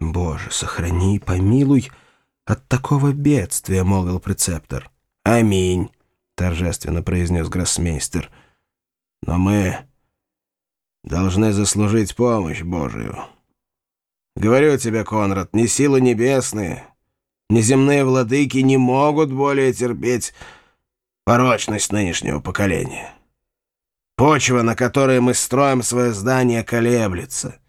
«Боже, сохрани и помилуй от такого бедствия», — молвил прецептор. «Аминь», — торжественно произнес гроссмейстер. «Но мы должны заслужить помощь Божию. Говорю тебе, Конрад, ни силы небесные, ни земные владыки не могут более терпеть порочность нынешнего поколения. Почва, на которой мы строим свое здание, колеблется».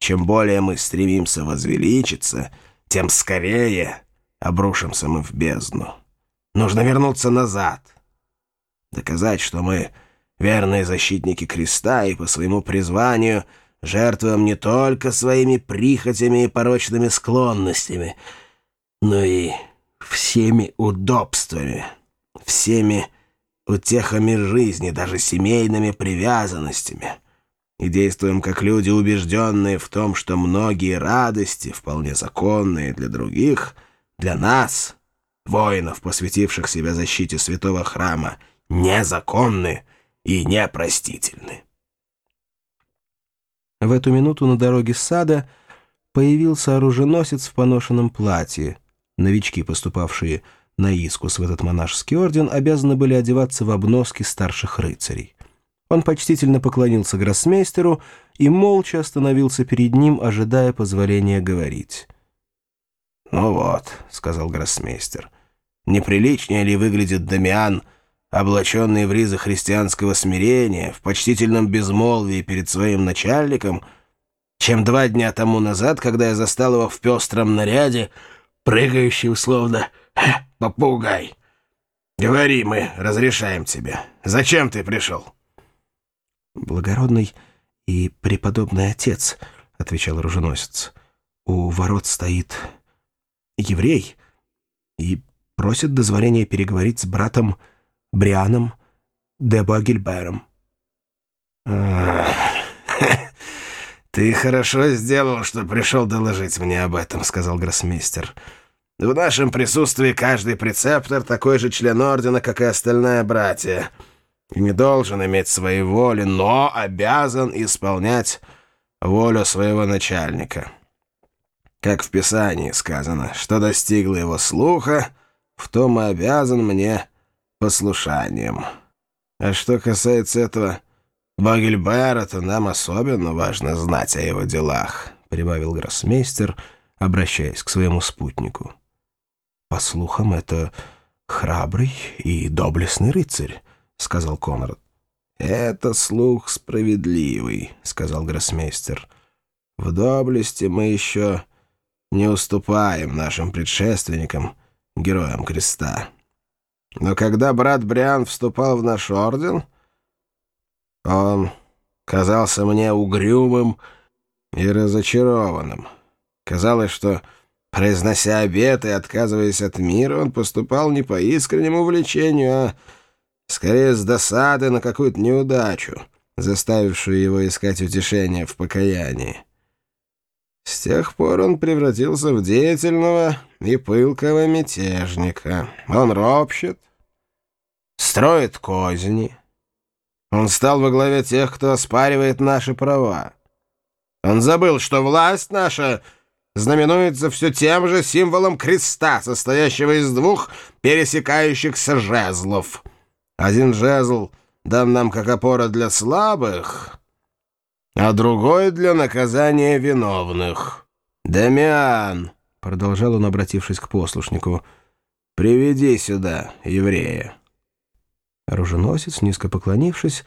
Чем более мы стремимся возвеличиться, тем скорее обрушимся мы в бездну. Нужно вернуться назад. Доказать, что мы верные защитники креста и по своему призванию жертвуем не только своими прихотями и порочными склонностями, но и всеми удобствами, всеми утехами жизни, даже семейными привязанностями — и действуем как люди, убежденные в том, что многие радости, вполне законные для других, для нас, воинов, посвятивших себя защите святого храма, незаконны и непростительны. В эту минуту на дороге сада появился оруженосец в поношенном платье. Новички, поступавшие на искус в этот монашеский орден, обязаны были одеваться в обноски старших рыцарей. Он почтительно поклонился гроссмейстеру и молча остановился перед ним, ожидая позволения говорить. «Ну вот», — сказал гроссмейстер, — «неприличнее ли выглядит Дамиан, облаченный в ризы христианского смирения, в почтительном безмолвии перед своим начальником, чем два дня тому назад, когда я застал его в пестром наряде, прыгающий условно попугай? Говори, мы разрешаем тебе. Зачем ты пришел?» «Благородный и преподобный отец», — отвечал оруженосец. «У ворот стоит еврей и просит дозволения переговорить с братом Брианом де Багельбером». «Ты хорошо сделал, что пришел доложить мне об этом», — сказал гроссмейстер. «В нашем присутствии каждый прецептор такой же член ордена, как и остальные братья» не должен иметь своей воли, но обязан исполнять волю своего начальника. Как в Писании сказано, что достигло его слуха, в том и обязан мне послушанием. А что касается этого Багельбера, то нам особенно важно знать о его делах», — прибавил гроссмейстер, обращаясь к своему спутнику. «По слухам, это храбрый и доблестный рыцарь», — сказал Конрад. «Это слух справедливый», — сказал гроссмейстер. «В доблести мы еще не уступаем нашим предшественникам, героям креста. Но когда брат Бриан вступал в наш орден, он казался мне угрюмым и разочарованным. Казалось, что, произнося обеты и отказываясь от мира, он поступал не по искреннему влечению, а Скорее с досады на какую-то неудачу, заставившую его искать утешение в покаянии. С тех пор он превратился в деятельного и пылкого мятежника. Он ропщет, строит козни. Он стал во главе тех, кто оспаривает наши права. Он забыл, что власть наша знаменуется все тем же символом креста, состоящего из двух пересекающихся жезлов — один жезл дан нам как опора для слабых, а другой для наказания виновных. «Дамиан», — продолжал он, обратившись к послушнику, — «приведи сюда еврея». Оруженосец, низко поклонившись,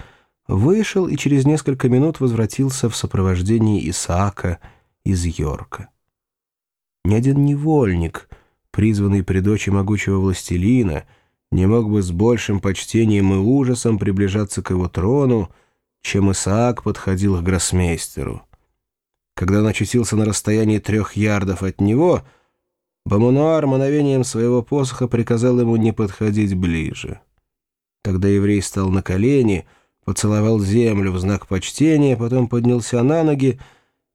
вышел и через несколько минут возвратился в сопровождении Исаака из Йорка. Ни один невольник, призванный при дочи могучего властелина, — не мог бы с большим почтением и ужасом приближаться к его трону, чем Исаак подходил к гроссмейстеру. Когда он очутился на расстоянии трех ярдов от него, Бамунуар мановением своего посоха приказал ему не подходить ближе. Тогда еврей стал на колени, поцеловал землю в знак почтения, потом поднялся на ноги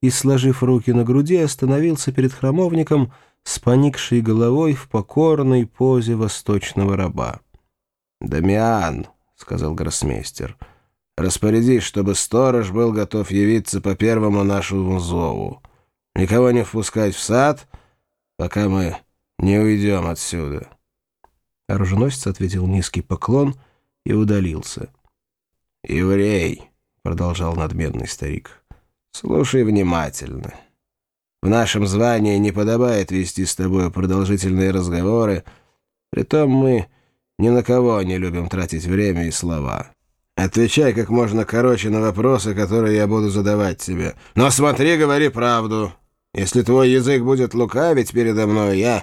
и, сложив руки на груди, остановился перед храмовником — с поникшей головой в покорной позе восточного раба. «Дамиан», — сказал гроссмейстер, — «распорядись, чтобы сторож был готов явиться по первому нашему зову. никого не впускать в сад, пока мы не уйдем отсюда». Оруженосец ответил низкий поклон и удалился. «Еврей», — продолжал надменный старик, — «слушай внимательно. В нашем звании не подобает вести с тобой продолжительные разговоры, притом мы ни на кого не любим тратить время и слова. Отвечай как можно короче на вопросы, которые я буду задавать тебе. Но смотри, говори правду. Если твой язык будет лукавить передо мной, я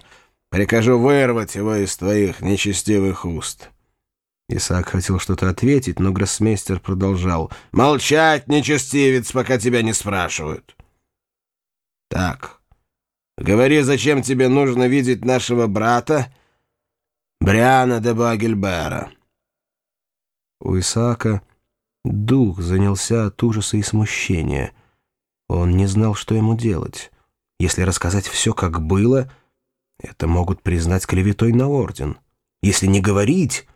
прикажу вырвать его из твоих нечестивых уст». Исаак хотел что-то ответить, но гроссмейстер продолжал. «Молчать, нечестивец, пока тебя не спрашивают». «Так, говори, зачем тебе нужно видеть нашего брата, Бриана де Багельбера?» У Исаака дух занялся от ужаса и смущения. Он не знал, что ему делать. Если рассказать все, как было, это могут признать клеветой на орден. Если не говорить,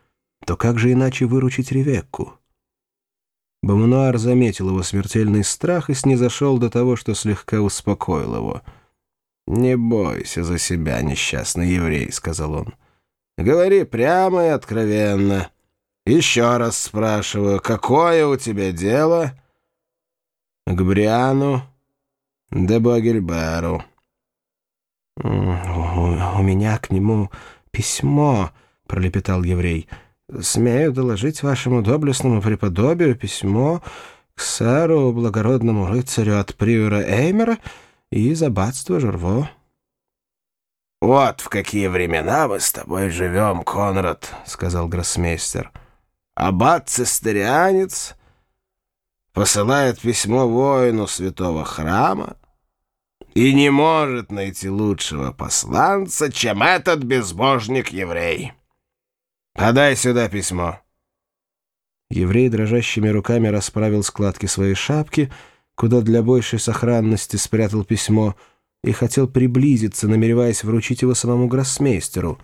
то как же иначе выручить Ревекку? Бомануар заметил его смертельный страх и снизошел до того, что слегка успокоил его. «Не бойся за себя, несчастный еврей», — сказал он. «Говори прямо и откровенно». Еще раз спрашиваю, какое у тебя дело к Бриану де Богельберу? «У меня к нему письмо», — пролепетал еврей. «Смею доложить вашему доблестному преподобию письмо к сэру, благородному рыцарю от приора Эймера и из аббатства Жерво». «Вот в какие времена мы с тобой живем, Конрад», — сказал гроссмейстер аббат-цистерианец посылает письмо воину святого храма и не может найти лучшего посланца, чем этот безбожник-еврей. Подай сюда письмо». Еврей дрожащими руками расправил складки своей шапки, куда для большей сохранности спрятал письмо, и хотел приблизиться, намереваясь вручить его самому гроссмейстеру.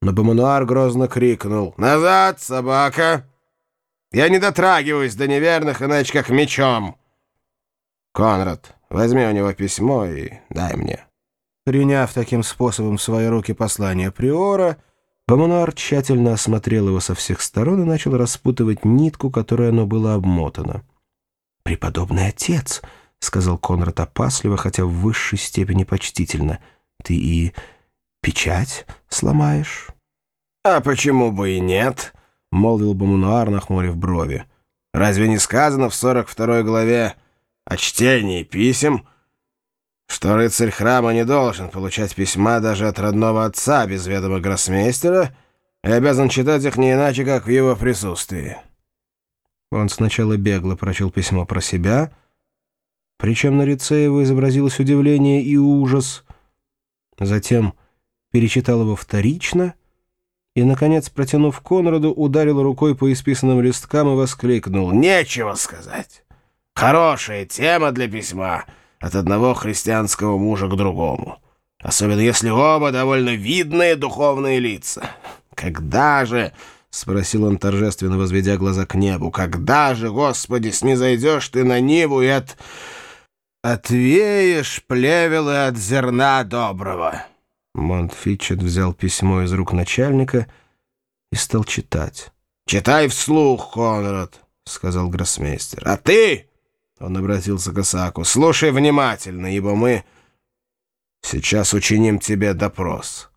Но Бомануар грозно крикнул «Назад, собака!» Я не дотрагиваюсь до неверных, иначе как мечом. Конрад, возьми у него письмо и дай мне». Приняв таким способом в свои руки послание Приора, Бомануар тщательно осмотрел его со всех сторон и начал распутывать нитку, которой оно было обмотано. «Преподобный отец», — сказал Конрад опасливо, хотя в высшей степени почтительно, — «ты и печать сломаешь?» «А почему бы и нет?» — молвил Бомунуар, нахмурив брови. «Разве не сказано в сорок второй главе о чтении писем, что рыцарь храма не должен получать письма даже от родного отца без ведома гроссмейстера и обязан читать их не иначе, как в его присутствии?» Он сначала бегло прочел письмо про себя, причем на лице его изобразилось удивление и ужас, затем перечитал его вторично — и, наконец, протянув Конраду, ударил рукой по исписанным листкам и воскликнул. «Нечего сказать! Хорошая тема для письма от одного христианского мужа к другому, особенно если оба довольно видные духовные лица. Когда же...» — спросил он, торжественно возведя глаза к небу. «Когда же, Господи, снизойдешь ты на Ниву и от... отвеешь плевелы от зерна доброго?» Монтфитчет взял письмо из рук начальника и стал читать. «Читай вслух, Конрад», — сказал гроссмейстер. «А ты...» — он обратился к Исааку. «Слушай внимательно, ибо мы сейчас учиним тебе допрос».